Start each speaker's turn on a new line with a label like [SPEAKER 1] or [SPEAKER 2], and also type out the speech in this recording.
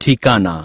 [SPEAKER 1] ठिकाना